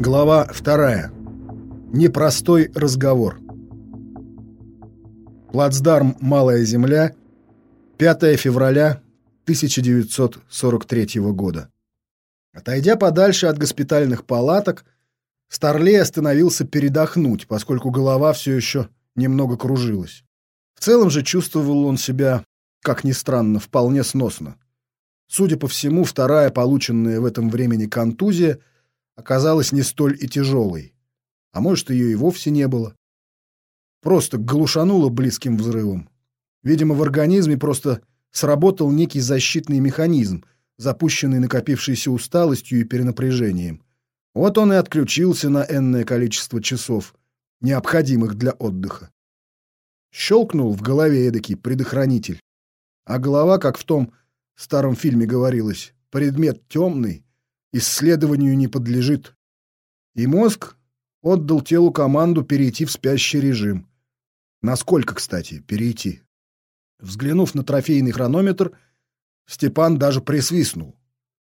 Глава вторая. Непростой разговор. Плацдарм «Малая земля», 5 февраля 1943 года. Отойдя подальше от госпитальных палаток, Старлей остановился передохнуть, поскольку голова все еще немного кружилась. В целом же чувствовал он себя, как ни странно, вполне сносно. Судя по всему, вторая полученная в этом времени контузия оказалась не столь и тяжелой. А может, ее и вовсе не было. Просто глушануло близким взрывом. Видимо, в организме просто сработал некий защитный механизм, запущенный накопившейся усталостью и перенапряжением. Вот он и отключился на энное количество часов, необходимых для отдыха. Щелкнул в голове эдакий предохранитель. А голова, как в том старом фильме говорилось, предмет темный, исследованию не подлежит. И мозг отдал телу команду перейти в спящий режим. Насколько, кстати, перейти? Взглянув на трофейный хронометр, Степан даже присвистнул.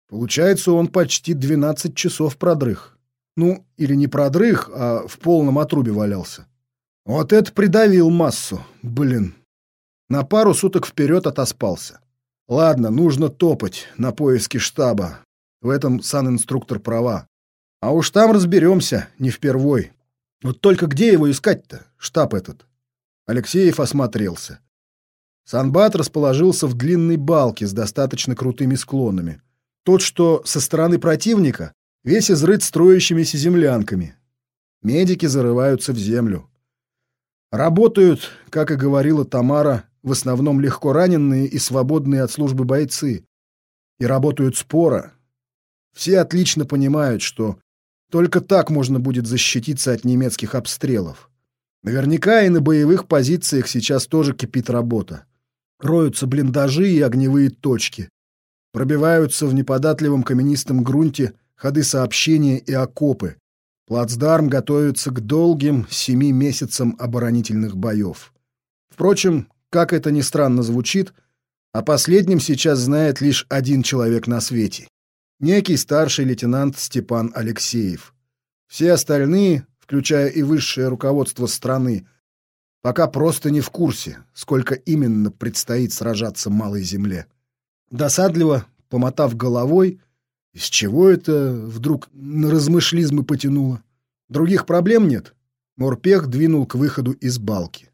Получается, он почти 12 часов продрых. Ну, или не продрых, а в полном отрубе валялся. Вот это придавил массу, блин. На пару суток вперед отоспался. Ладно, нужно топать на поиски штаба. В этом санинструктор права. А уж там разберемся, не впервой. Вот только где его искать-то, штаб этот? Алексеев осмотрелся. Санбат расположился в длинной балке с достаточно крутыми склонами. Тот, что со стороны противника, весь изрыт строящимися землянками. Медики зарываются в землю. Работают, как и говорила Тамара, в основном легко раненые и свободные от службы бойцы. И работают споро. Все отлично понимают, что только так можно будет защититься от немецких обстрелов. Наверняка и на боевых позициях сейчас тоже кипит работа. Роются блиндажи и огневые точки. Пробиваются в неподатливом каменистом грунте ходы сообщения и окопы. Плацдарм готовится к долгим семи месяцам оборонительных боев. Впрочем, как это ни странно звучит, о последнем сейчас знает лишь один человек на свете. Некий старший лейтенант Степан Алексеев. Все остальные, включая и высшее руководство страны, пока просто не в курсе, сколько именно предстоит сражаться малой земле. Досадливо, помотав головой, из чего это вдруг на размышлизмы потянуло? Других проблем нет. Морпех двинул к выходу из балки.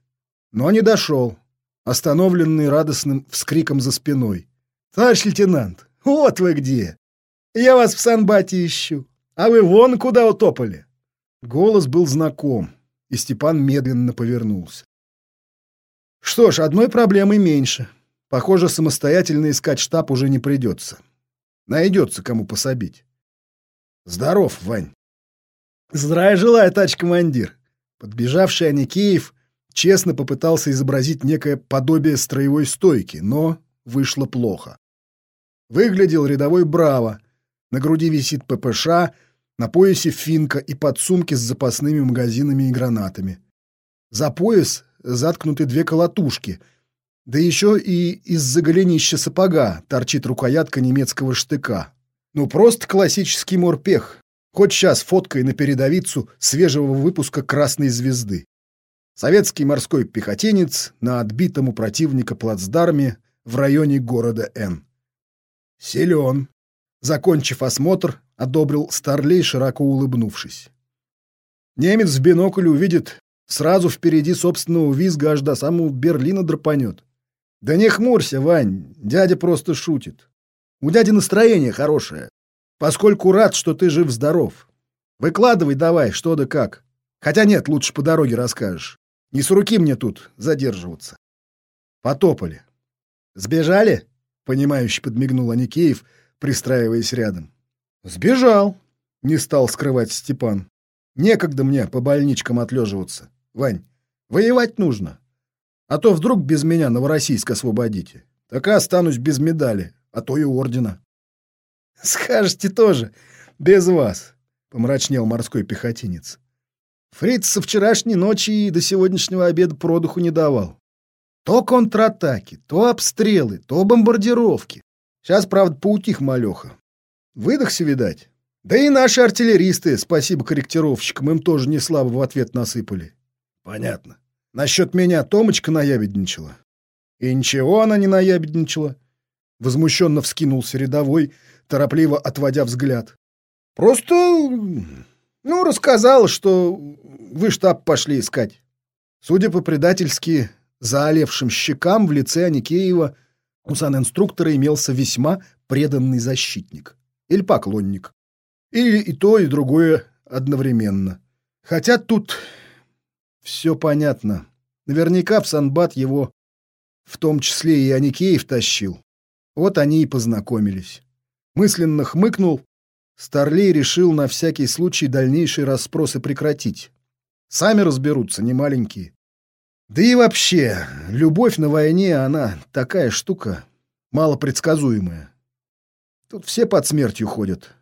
Но не дошел, остановленный радостным вскриком за спиной. «Товарищ лейтенант, вот вы где! Я вас в Санбате ищу, а вы вон куда утопали!» Голос был знаком, и Степан медленно повернулся. Что ж, одной проблемы меньше. Похоже, самостоятельно искать штаб уже не придется. Найдется, кому пособить. Здоров, Вань. Здравия желаю, тач командир. Подбежавший Аникеев честно попытался изобразить некое подобие строевой стойки, но вышло плохо. Выглядел рядовой браво. На груди висит ППШ, на поясе финка и подсумки с запасными магазинами и гранатами. За пояс заткнуты две колотушки, да еще и из-за голенища сапога торчит рукоятка немецкого штыка. Ну, просто классический морпех. Хоть сейчас фоткой на передовицу свежего выпуска «Красной звезды». Советский морской пехотинец на отбитом у противника плацдарме в районе города Н. Силен. Закончив осмотр, одобрил Старлей, широко улыбнувшись. Немец в бинокль увидит, сразу впереди собственного визга аж до самого Берлина драпанет. Да не хмурься, Вань, дядя просто шутит. У дяди настроение хорошее, поскольку рад, что ты жив-здоров. Выкладывай давай, что да как. Хотя нет, лучше по дороге расскажешь. Не с руки мне тут задерживаться. Потопали. Сбежали? Понимающе подмигнул Аникеев, пристраиваясь рядом. Сбежал, не стал скрывать Степан. Некогда мне по больничкам отлеживаться. Вань, воевать нужно. А то вдруг без меня Новороссийск освободите. Так и останусь без медали, а то и ордена. Скажете тоже, без вас, помрачнел морской пехотинец. Фриц со вчерашней ночи и до сегодняшнего обеда продуху не давал. То контратаки, то обстрелы, то бомбардировки. Сейчас, правда, поутих малеха. Выдохся, видать. Да и наши артиллеристы, спасибо корректировщикам, им тоже не слабо в ответ насыпали. Понятно. Насчет меня Томочка наябедничала. И ничего она не наябедничала. Возмущенно вскинулся рядовой, торопливо отводя взгляд. Просто, ну, рассказал, что вы штаб пошли искать. Судя по предательски заолевшим щекам в лице Аникеева, у санинструктора имелся весьма преданный защитник. Или поклонник. Или и то, и другое одновременно. Хотя тут все понятно. Наверняка в Санбат его в том числе и Аникеев тащил. Вот они и познакомились. Мысленно хмыкнул. Старлей решил на всякий случай дальнейшие расспросы прекратить. Сами разберутся, не маленькие. Да и вообще, любовь на войне, она такая штука, малопредсказуемая. Тут все под смертью ходят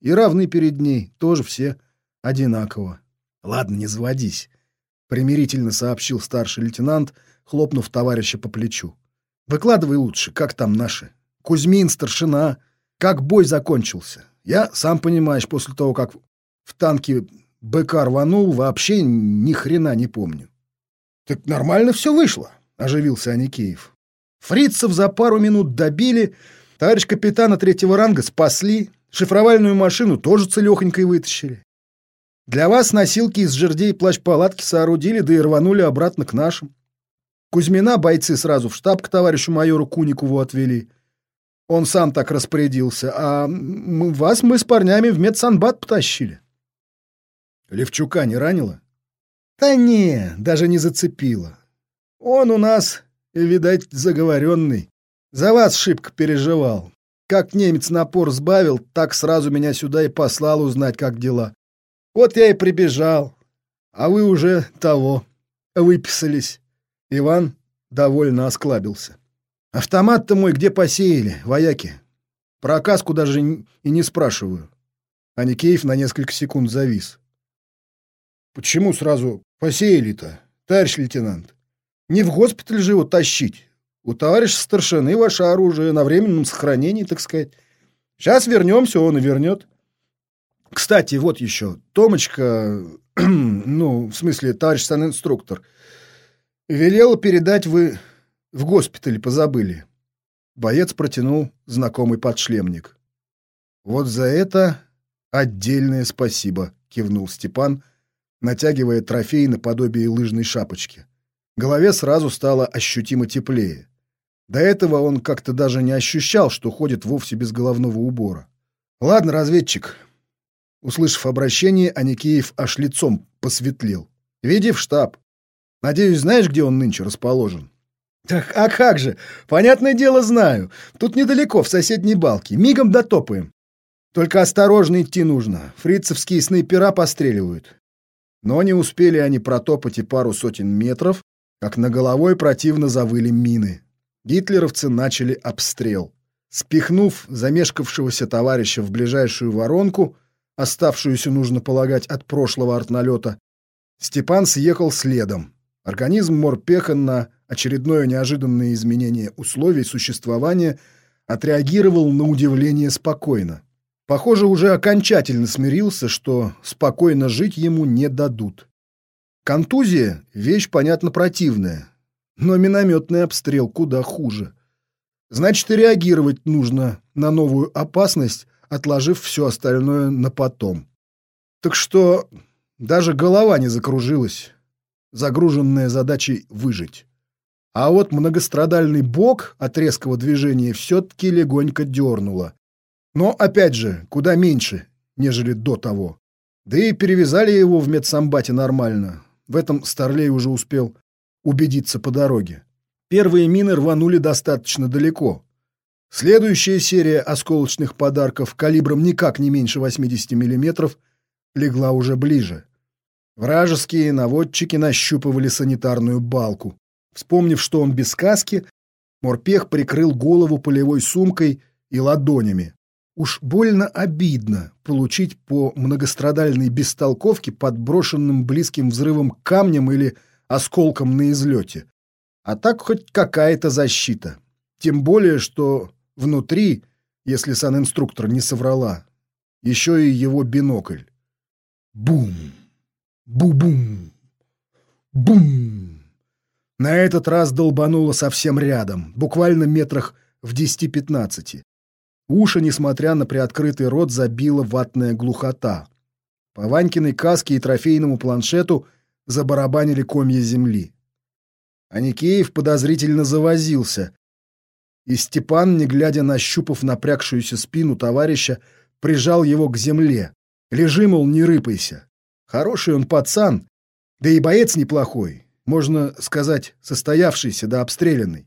и равны перед ней, тоже все одинаково. Ладно, не заводись, примирительно сообщил старший лейтенант, хлопнув товарища по плечу. Выкладывай лучше, как там наши? Кузьмин, старшина, как бой закончился? Я, сам понимаешь, после того, как в танке БК рванул, вообще ни хрена не помню. Так нормально все вышло, оживился Аникеев. Фрицев за пару минут добили, товарищ капитана третьего ранга спасли, Шифровальную машину тоже целехонькой вытащили. Для вас носилки из жердей плащ-палатки соорудили, да и рванули обратно к нашим. Кузьмина бойцы сразу в штаб к товарищу майору Куникову отвели. Он сам так распорядился, а вас мы с парнями в медсанбат потащили. Левчука не ранило? Да не, даже не зацепило. Он у нас, видать, заговоренный. За вас шибко переживал. Как немец напор сбавил, так сразу меня сюда и послал узнать, как дела. Вот я и прибежал. А вы уже того, выписались. Иван довольно осклабился. Автомат-то мой где посеяли, вояки? Про оказку даже и не спрашиваю. А Никеев на несколько секунд завис. Почему сразу посеяли-то, товарищ лейтенант? Не в госпиталь же его тащить. У товарища старшины ваше оружие на временном сохранении, так сказать. Сейчас вернемся, он и вернет. Кстати, вот еще. Томочка, ну, в смысле, товарищ санинструктор, велел передать вы в госпиталь позабыли. Боец протянул знакомый подшлемник. Вот за это отдельное спасибо, кивнул Степан, натягивая трофей наподобие лыжной шапочки. Голове сразу стало ощутимо теплее. До этого он как-то даже не ощущал, что ходит вовсе без головного убора. «Ладно, разведчик». Услышав обращение, Аникеев аж лицом посветлел. «Веди в штаб. Надеюсь, знаешь, где он нынче расположен?» «Так, а как же? Понятное дело, знаю. Тут недалеко, в соседней балке. Мигом дотопаем. Только осторожно идти нужно. Фрицевские снайпера постреливают». Но не успели они протопать и пару сотен метров, как на головой противно завыли мины. Гитлеровцы начали обстрел. Спихнув замешкавшегося товарища в ближайшую воронку, оставшуюся, нужно полагать, от прошлого артналета, Степан съехал следом. Организм морпеха на очередное неожиданное изменение условий существования отреагировал на удивление спокойно. Похоже, уже окончательно смирился, что спокойно жить ему не дадут. Контузия — вещь, понятно, противная, но минометный обстрел куда хуже. Значит, и реагировать нужно на новую опасность, отложив все остальное на потом. Так что даже голова не закружилась, загруженная задачей выжить. А вот многострадальный бок от резкого движения все-таки легонько дернуло. Но, опять же, куда меньше, нежели до того. Да и перевязали его в медсамбате нормально. В этом Старлей уже успел убедиться по дороге. Первые мины рванули достаточно далеко. Следующая серия осколочных подарков калибром никак не меньше 80 мм легла уже ближе. Вражеские наводчики нащупывали санитарную балку. Вспомнив, что он без каски, Морпех прикрыл голову полевой сумкой и ладонями. Уж больно обидно получить по многострадальной бестолковке подброшенным близким взрывом камнем или осколком на излете. А так хоть какая-то защита. Тем более, что внутри, если санинструктор не соврала, еще и его бинокль. Бум! Бу-бум! Бум! На этот раз долбануло совсем рядом, буквально метрах в 10-15. Уши, несмотря на приоткрытый рот, забила ватная глухота. По Ванькиной каске и трофейному планшету забарабанили комья земли. Аникеев подозрительно завозился, и Степан, не глядя на щупав напрягшуюся спину товарища, прижал его к земле. Лежи, мол, не рыпайся. Хороший он пацан, да и боец неплохой, можно сказать, состоявшийся да обстрелянный.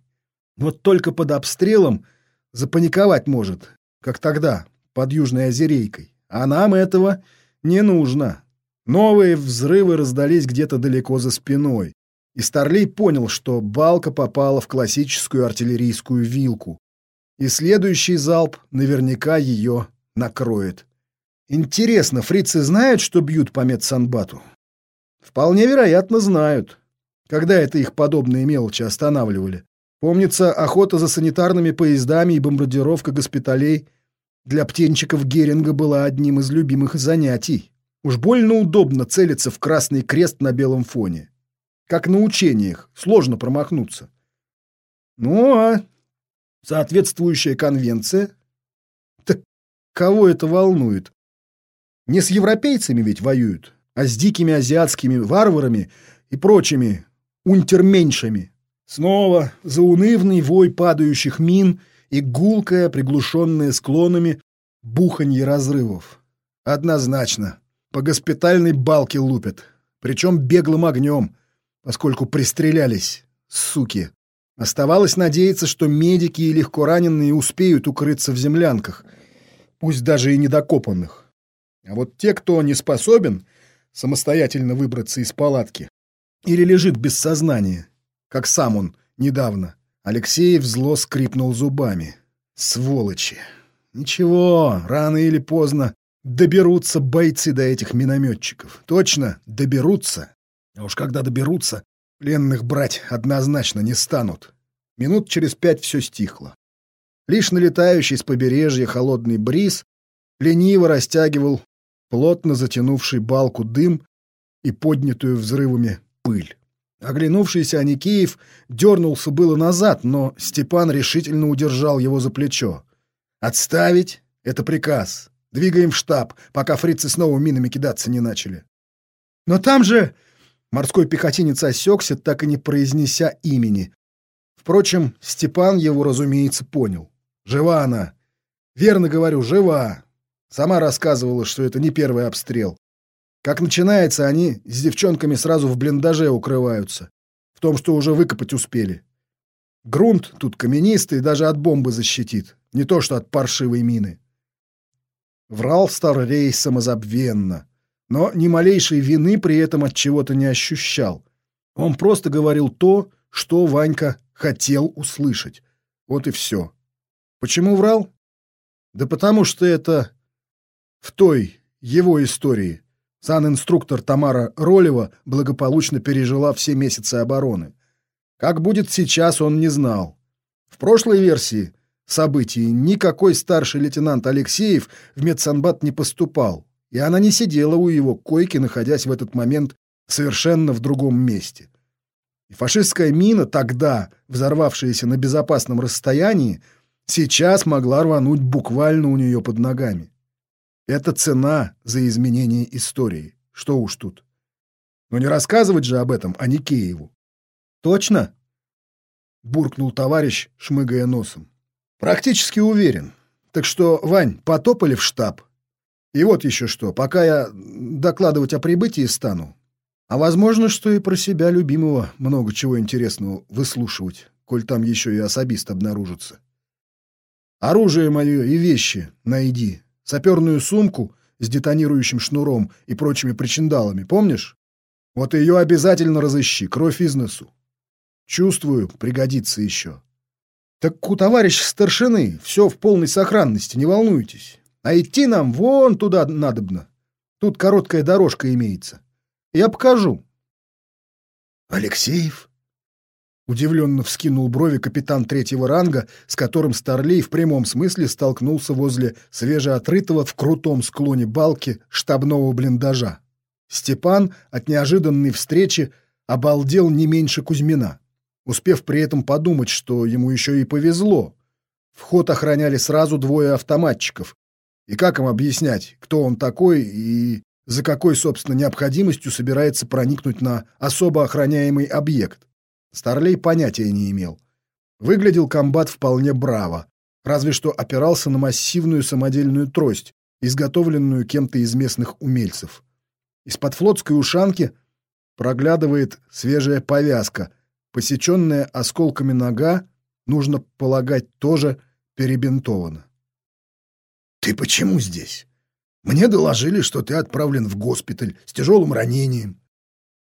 Вот только под обстрелом запаниковать может, как тогда, под Южной Озерейкой. А нам этого не нужно. Новые взрывы раздались где-то далеко за спиной. И Старлей понял, что балка попала в классическую артиллерийскую вилку. И следующий залп наверняка ее накроет. Интересно, фрицы знают, что бьют по медсанбату? Вполне вероятно, знают. Когда это их подобные мелочи останавливали? Помнится, охота за санитарными поездами и бомбардировка госпиталей для птенчиков Геринга была одним из любимых занятий. Уж больно удобно целиться в красный крест на белом фоне. Как на учениях, сложно промахнуться. Ну, а соответствующая конвенция? Так кого это волнует? Не с европейцами ведь воюют, а с дикими азиатскими варварами и прочими унтерменьшами. Снова заунывный вой падающих мин и гулкое, приглушенное склонами, буханье разрывов. Однозначно, по госпитальной балке лупят, причем беглым огнем, поскольку пристрелялись, суки. Оставалось надеяться, что медики и легко раненые успеют укрыться в землянках, пусть даже и недокопанных. А вот те, кто не способен самостоятельно выбраться из палатки или лежит без сознания, как сам он недавно. Алексеев зло скрипнул зубами. Сволочи. Ничего, рано или поздно доберутся бойцы до этих минометчиков. Точно, доберутся. А уж когда доберутся, пленных брать однозначно не станут. Минут через пять все стихло. Лишь налетающий с побережья холодный бриз лениво растягивал плотно затянувший балку дым и поднятую взрывами пыль. Оглянувшийся Аникеев дернулся было назад, но Степан решительно удержал его за плечо. «Отставить? Это приказ. Двигаем в штаб, пока фрицы снова минами кидаться не начали». «Но там же...» Морской пехотинец осекся, так и не произнеся имени. Впрочем, Степан его, разумеется, понял. «Жива она!» «Верно говорю, жива!» Сама рассказывала, что это не первый обстрел. Как начинается, они с девчонками сразу в блиндаже укрываются. В том, что уже выкопать успели. Грунт тут каменистый, даже от бомбы защитит. Не то, что от паршивой мины. Врал Старрей самозабвенно, но ни малейшей вины при этом от чего-то не ощущал. Он просто говорил то, что Ванька хотел услышать. Вот и все. Почему врал? Да потому что это в той его истории Сан-инструктор Тамара Ролева благополучно пережила все месяцы обороны. Как будет сейчас, он не знал. В прошлой версии событий никакой старший лейтенант Алексеев в медсанбат не поступал, и она не сидела у его койки, находясь в этот момент совершенно в другом месте. И фашистская мина, тогда взорвавшаяся на безопасном расстоянии, сейчас могла рвануть буквально у нее под ногами. Это цена за изменение истории. Что уж тут. Но не рассказывать же об этом Аникееву. Точно? Буркнул товарищ, шмыгая носом. Практически уверен. Так что, Вань, потопали в штаб. И вот еще что, пока я докладывать о прибытии стану, а возможно, что и про себя любимого много чего интересного выслушивать, коль там еще и особист обнаружится. Оружие мое и вещи найди, Саперную сумку с детонирующим шнуром и прочими причиндалами, помнишь? Вот ее обязательно разыщи, кровь из носу. Чувствую, пригодится еще. Так у товарища старшины все в полной сохранности, не волнуйтесь. А идти нам вон туда надобно. Тут короткая дорожка имеется. Я покажу. Алексеев? Удивленно вскинул брови капитан третьего ранга, с которым Старлей в прямом смысле столкнулся возле свежеотрытого в крутом склоне балки штабного блиндажа. Степан от неожиданной встречи обалдел не меньше Кузьмина, успев при этом подумать, что ему еще и повезло. Вход охраняли сразу двое автоматчиков. И как им объяснять, кто он такой и за какой, собственно, необходимостью собирается проникнуть на особо охраняемый объект? Старлей понятия не имел. Выглядел комбат вполне браво, разве что опирался на массивную самодельную трость, изготовленную кем-то из местных умельцев. Из-под флотской ушанки проглядывает свежая повязка, посеченная осколками нога, нужно полагать, тоже перебинтована. «Ты почему здесь? Мне доложили, что ты отправлен в госпиталь с тяжелым ранением.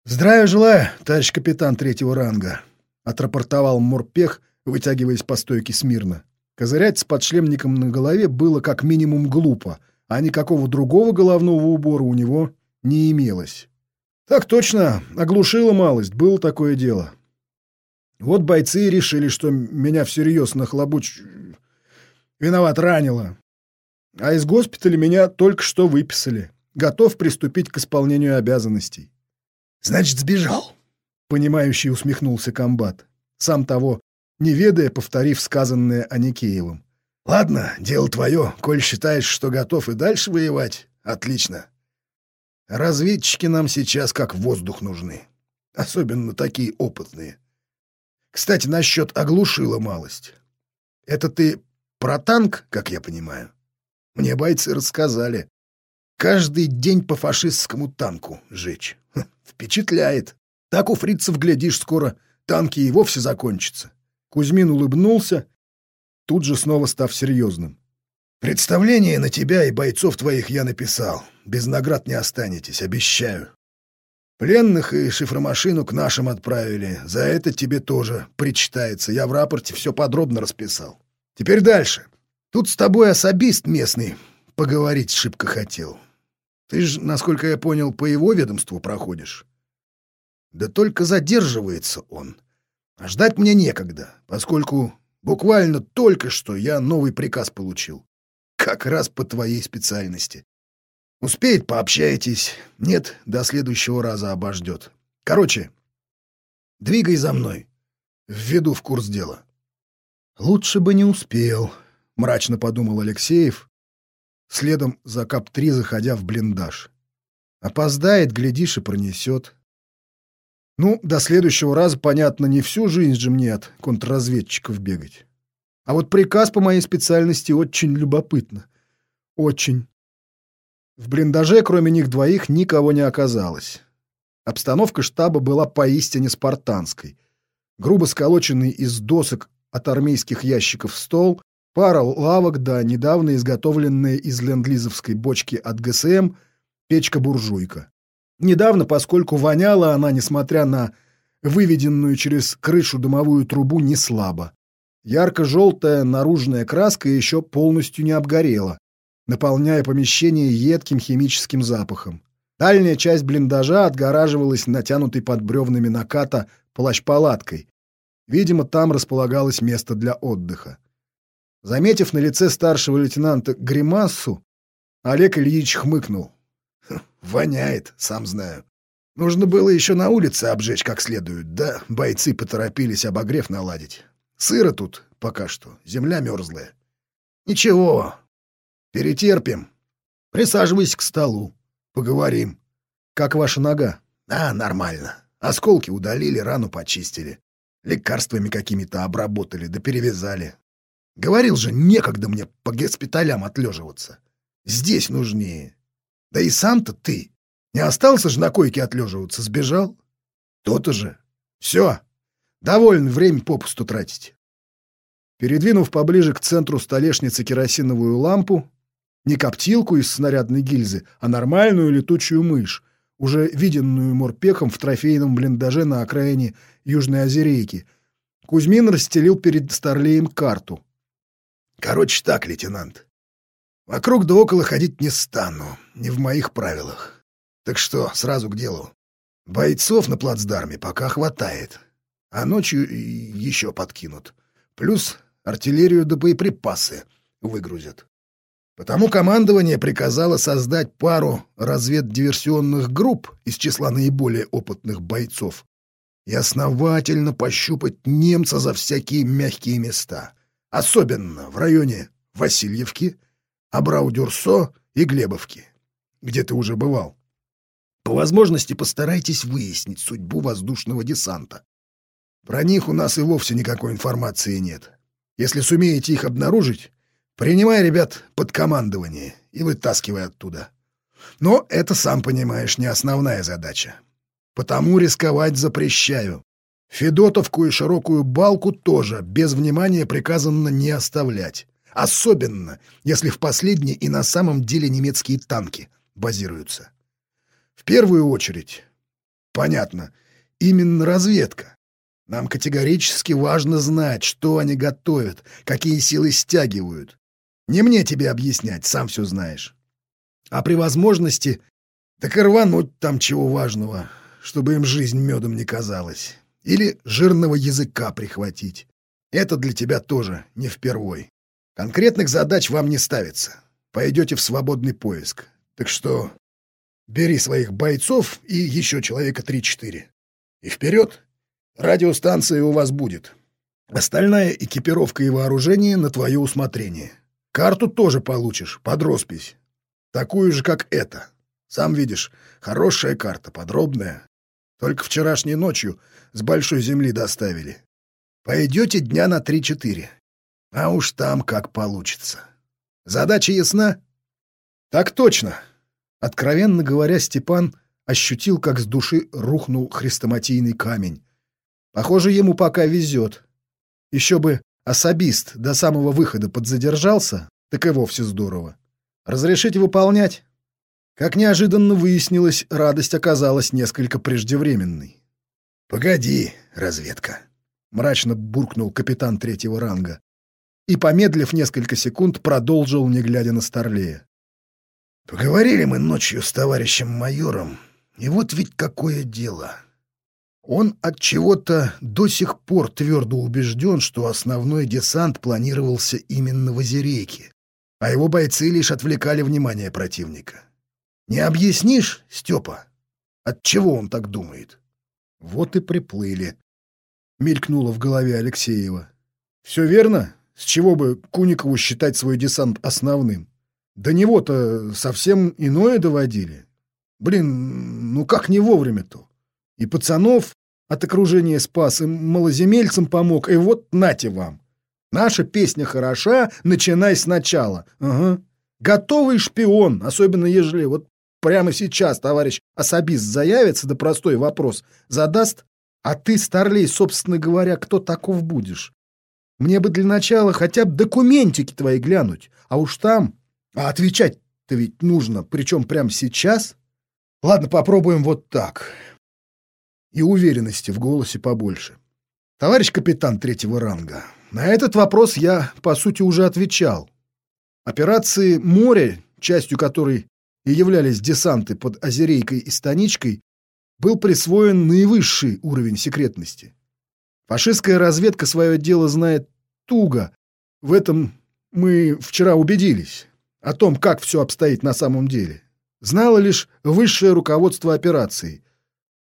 «Здравия желаю, товарищ капитан третьего ранга», — отрапортовал Морпех, вытягиваясь по стойке смирно. Козырять с подшлемником на голове было как минимум глупо, а никакого другого головного убора у него не имелось. «Так точно, оглушила малость, было такое дело. Вот бойцы решили, что меня всерьез нахлобуч... Виноват, ранило. А из госпиталя меня только что выписали. Готов приступить к исполнению обязанностей. Значит, сбежал. Понимающий усмехнулся комбат. Сам того, не ведая, повторив сказанное Аникеевым. Ладно, дело твое. Коль считаешь, что готов и дальше воевать, отлично. Разведчики нам сейчас как воздух нужны. Особенно такие опытные. Кстати, насчет оглушила малость. Это ты про танк, как я понимаю? Мне бойцы рассказали. Каждый день по фашистскому танку жечь. Впечатляет. Так у фрицев, глядишь, скоро танки и вовсе закончатся. Кузьмин улыбнулся, тут же снова став серьезным. Представление на тебя и бойцов твоих я написал. Без наград не останетесь, обещаю. Пленных и шифромашину к нашим отправили. За это тебе тоже причитается. Я в рапорте все подробно расписал. Теперь дальше. Тут с тобой особист местный поговорить шибко хотел. Ты же, насколько я понял, по его ведомству проходишь. Да только задерживается он. А ждать мне некогда, поскольку буквально только что я новый приказ получил. Как раз по твоей специальности. Успеет, пообщаетесь. Нет, до следующего раза обождет. Короче, двигай за мной. Введу в курс дела. Лучше бы не успел, мрачно подумал Алексеев, следом за КАП-3 заходя в блиндаж. Опоздает, глядишь, и пронесет. Ну, до следующего раза, понятно, не всю жизнь же мне от контрразведчиков бегать. А вот приказ по моей специальности очень любопытно. Очень. В блиндаже, кроме них двоих, никого не оказалось. Обстановка штаба была поистине спартанской. Грубо сколоченный из досок от армейских ящиков стол, Пара лавок, да недавно изготовленная из ленд-лизовской бочки от ГСМ печка-буржуйка. Недавно, поскольку воняла она, несмотря на выведенную через крышу дымовую трубу, не слабо. Ярко-желтая наружная краска еще полностью не обгорела, наполняя помещение едким химическим запахом. Дальняя часть блиндажа отгораживалась натянутой под бревнами наката плащ-палаткой. Видимо, там располагалось место для отдыха. Заметив на лице старшего лейтенанта гримасу, Олег Ильич хмыкнул. «Хм, «Воняет, сам знаю. Нужно было еще на улице обжечь как следует, да бойцы поторопились обогрев наладить. Сыро тут пока что, земля мерзлая. Ничего, перетерпим. Присаживайся к столу, поговорим. Как ваша нога? А, нормально. Осколки удалили, рану почистили. Лекарствами какими-то обработали, да перевязали. Говорил же, некогда мне по госпиталям отлеживаться. Здесь нужнее. Да и сам-то ты. Не остался же на койке отлеживаться, сбежал? То-то же. Все. Доволен время попусту тратить. Передвинув поближе к центру столешницы керосиновую лампу, не коптилку из снарядной гильзы, а нормальную летучую мышь, уже виденную морпехом в трофейном блиндаже на окраине Южной Озерейки, Кузьмин расстелил перед Старлеем карту. Короче так, лейтенант. Вокруг да около ходить не стану, не в моих правилах. Так что сразу к делу. Бойцов на плацдарме пока хватает. а ночью еще подкинут. Плюс артиллерию да боеприпасы выгрузят. Потому командование приказало создать пару разведдиверсионных групп из числа наиболее опытных бойцов и основательно пощупать немца за всякие мягкие места, особенно в районе Васильевки, Абрау-Дюрсо и Глебовки, где ты уже бывал. По возможности постарайтесь выяснить судьбу воздушного десанта. Про них у нас и вовсе никакой информации нет. Если сумеете их обнаружить, принимай ребят под командование и вытаскивай оттуда. Но это, сам понимаешь, не основная задача. Потому рисковать запрещаю. Федотовку и широкую балку тоже без внимания приказано не оставлять. Особенно, если в последней и на самом деле немецкие танки базируются. В первую очередь, понятно, именно разведка. Нам категорически важно знать, что они готовят, какие силы стягивают. Не мне тебе объяснять, сам все знаешь. А при возможности так и рвануть там чего важного, чтобы им жизнь медом не казалась. Или жирного языка прихватить. Это для тебя тоже не впервой. Конкретных задач вам не ставится. Пойдете в свободный поиск. Так что бери своих бойцов и еще человека три-четыре. И вперед! Радиостанция у вас будет. Остальная экипировка и вооружение на твое усмотрение. Карту тоже получишь, под роспись. Такую же, как эта. Сам видишь, хорошая карта, подробная. Только вчерашней ночью с большой земли доставили. Пойдете дня на три-четыре. А уж там как получится. Задача ясна? Так точно. Откровенно говоря, Степан ощутил, как с души рухнул хрестоматийный камень. Похоже, ему пока везет. Еще бы особист до самого выхода подзадержался, так и вовсе здорово. Разрешите выполнять? Как неожиданно выяснилось, радость оказалась несколько преждевременной. «Погоди, разведка», — мрачно буркнул капитан третьего ранга. И, помедлив несколько секунд, продолжил, не глядя на Старлея. «Поговорили мы ночью с товарищем майором, и вот ведь какое дело. Он от чего-то до сих пор твердо убежден, что основной десант планировался именно в Озерейке, а его бойцы лишь отвлекали внимание противника. Не объяснишь, Степа, от чего он так думает? Вот и приплыли. Мелькнуло в голове Алексеева. Все верно? С чего бы Куникову считать свой десант основным? До него-то совсем иное доводили. Блин, ну как не вовремя-то? И пацанов от окружения спас, и малоземельцам помог, и вот нате вам. Наша песня хороша, начинай сначала. Ага. Готовый шпион, особенно ежели вот прямо сейчас товарищ особист заявится, да простой вопрос задаст, а ты, старлей, собственно говоря, кто таков будешь? Мне бы для начала хотя бы документики твои глянуть, а уж там... А отвечать-то ведь нужно, причем прямо сейчас. Ладно, попробуем вот так и уверенности в голосе побольше. «Товарищ капитан третьего ранга, на этот вопрос я, по сути, уже отвечал. Операции «Море», частью которой и являлись десанты под Озерейкой и Станичкой, был присвоен наивысший уровень секретности. Фашистская разведка свое дело знает туго. В этом мы вчера убедились. О том, как все обстоит на самом деле. Знало лишь высшее руководство операции,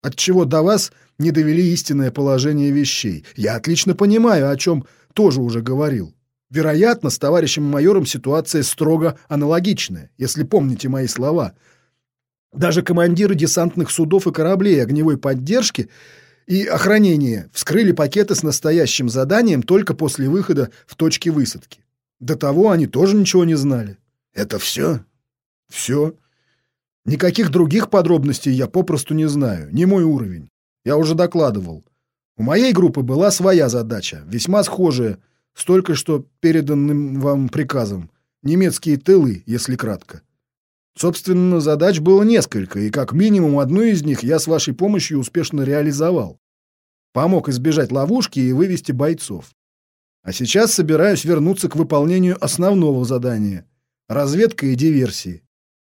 отчего до вас не довели истинное положение вещей. Я отлично понимаю, о чем тоже уже говорил. Вероятно, с товарищем майором ситуация строго аналогичная, если помните мои слова. Даже командиры десантных судов и кораблей огневой поддержки и охранения вскрыли пакеты с настоящим заданием только после выхода в точке высадки. До того они тоже ничего не знали. Это все? Все. Никаких других подробностей я попросту не знаю, не мой уровень. Я уже докладывал. У моей группы была своя задача, весьма схожая с только что переданным вам приказом. Немецкие тылы, если кратко. Собственно, задач было несколько, и как минимум одну из них я с вашей помощью успешно реализовал. Помог избежать ловушки и вывести бойцов. А сейчас собираюсь вернуться к выполнению основного задания — разведка и диверсии.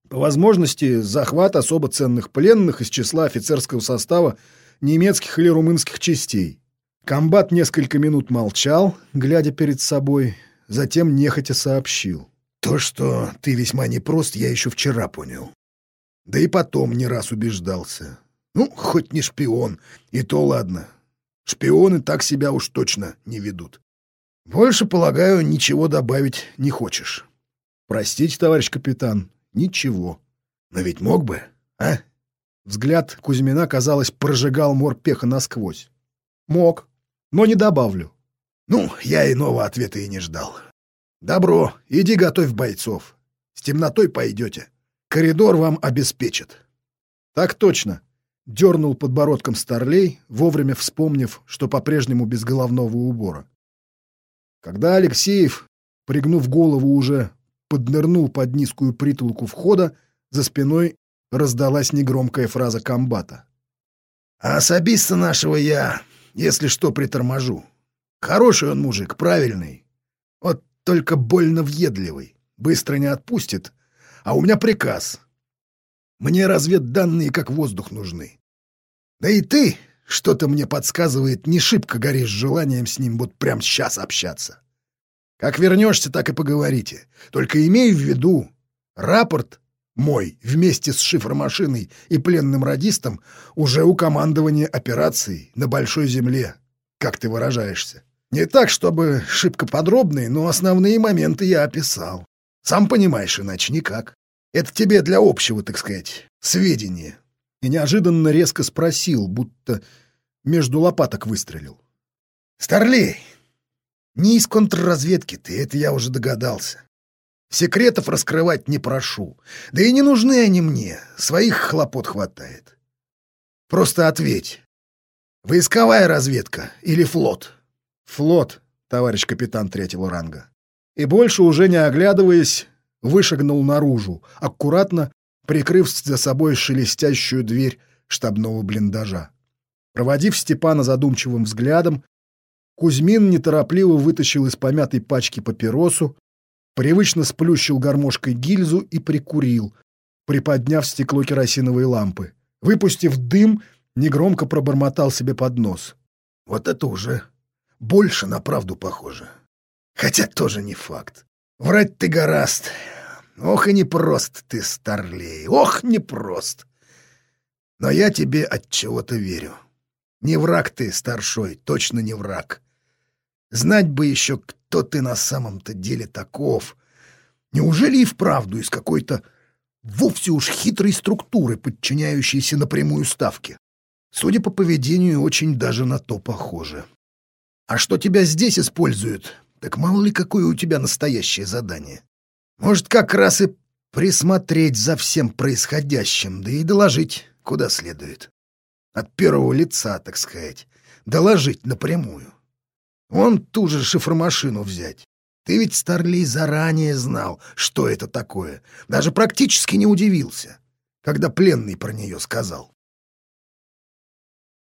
По возможности захват особо ценных пленных из числа офицерского состава немецких или румынских частей. Комбат несколько минут молчал, глядя перед собой, затем нехотя сообщил. «То, что ты весьма непрост, я еще вчера понял. Да и потом не раз убеждался. Ну, хоть не шпион, и то ладно. Шпионы так себя уж точно не ведут. Больше, полагаю, ничего добавить не хочешь. Простите, товарищ капитан, ничего. Но ведь мог бы, а? Взгляд Кузьмина, казалось, прожигал морпеха насквозь. Мог, но не добавлю. Ну, я иного ответа и не ждал. Добро, иди готовь бойцов. С темнотой пойдете. Коридор вам обеспечит. Так точно. Дернул подбородком старлей, вовремя вспомнив, что по-прежнему без головного убора. Когда Алексеев, пригнув голову, уже поднырнул под низкую притолку входа, за спиной раздалась негромкая фраза комбата. «А особиста нашего я, если что, приторможу. Хороший он мужик, правильный. Вот только больно въедливый. Быстро не отпустит. А у меня приказ. Мне разведданные как воздух нужны. Да и ты, что-то мне подсказывает, не шибко горишь желанием с ним вот прямо сейчас общаться. Как вернешься, так и поговорите. Только имей в виду, рапорт мой вместе с шифромашиной и пленным радистом уже у командования операции на Большой Земле, как ты выражаешься. Не так, чтобы шибко подробный, но основные моменты я описал. Сам понимаешь, иначе никак. Это тебе для общего, так сказать, сведения. И неожиданно резко спросил, будто между лопаток выстрелил. «Старлей, не из контрразведки ты, это я уже догадался. Секретов раскрывать не прошу. Да и не нужны они мне, своих хлопот хватает. Просто ответь. Войсковая разведка или флот? Флот, товарищ капитан третьего ранга. И больше уже не оглядываясь, вышагнул наружу, аккуратно прикрыв за собой шелестящую дверь штабного блиндажа. Проводив Степана задумчивым взглядом, Кузьмин неторопливо вытащил из помятой пачки папиросу, привычно сплющил гармошкой гильзу и прикурил, приподняв стекло керосиновой лампы. Выпустив дым, негромко пробормотал себе под нос. «Вот это уже больше на правду похоже. Хотя тоже не факт. Врать ты гораст. Ох и непрост ты, старлей, ох, непрост. Но я тебе от чего-то верю. Не враг ты, старшой, точно не враг. Знать бы еще, кто ты на самом-то деле таков. Неужели и вправду из какой-то вовсе уж хитрой структуры, подчиняющейся напрямую ставке? Судя по поведению, очень даже на то похоже. А что тебя здесь используют, так мало ли какое у тебя настоящее задание. Может, как раз и присмотреть за всем происходящим, да и доложить, куда следует. От первого лица, так сказать, доложить напрямую. Он ту же шифромашину взять. Ты ведь, Старлей, заранее знал, что это такое. Даже практически не удивился, когда пленный про нее сказал.